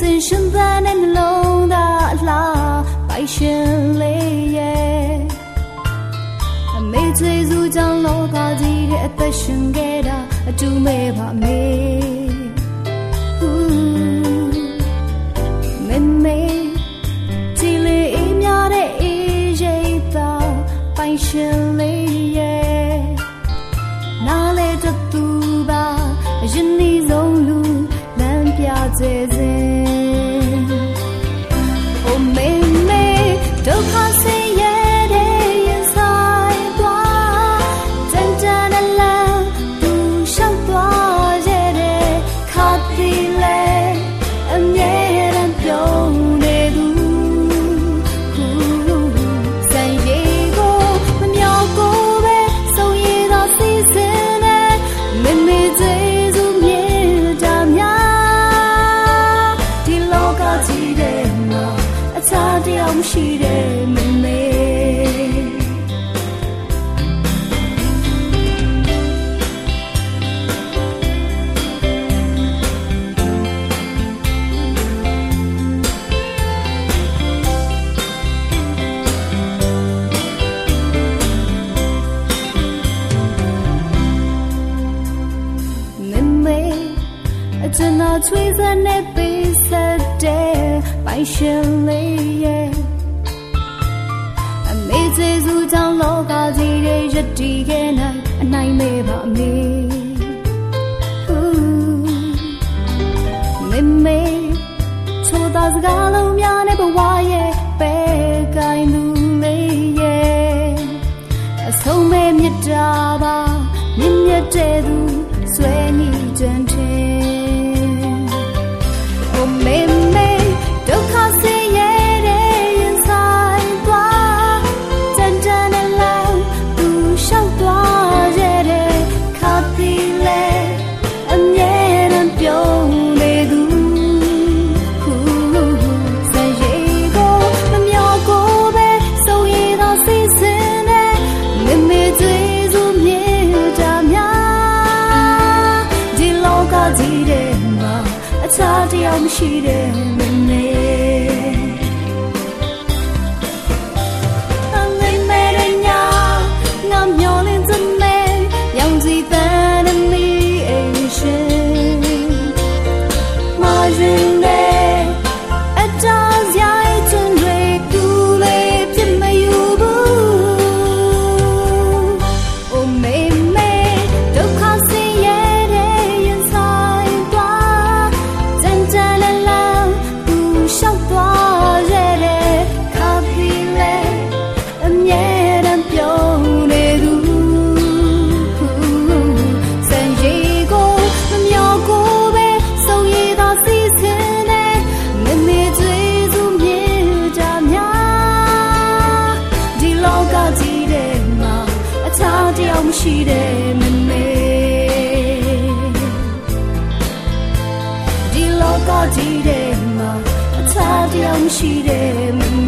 最深在那龙的啦，白线泪耶。没最如将老高的的白线给他，就没把没。妹妹，这里一秒的一日到白线泪耶，哪里的独吧，人你走路难表姐姐。 မ်းပြစေစေရှိတယ်မမေကျွန်တော်ချွေးစနဲ့ပေးဆ က်တဲ့ပိုင်ရှင်လေးရဲ့စေစုကြောင့်လောကကြီးရဲ့ရည်တည်ခဲ့နိုင်အနိုင်မဲ့ပါမေမေမေချိုးသားစကားလုံးများနဲ့ဘဝရဲ့ပဲကိုင်းလူလေးရဲ့အဆုံးမဲ့မြတ်တာပါမြင့်မြတ်တဲ့သူဆွဲနီကြံ ရောက် ရှိတယ်မမေဒီလောကကြီးထဲမှာအခြားတယောက်မရှိတယ်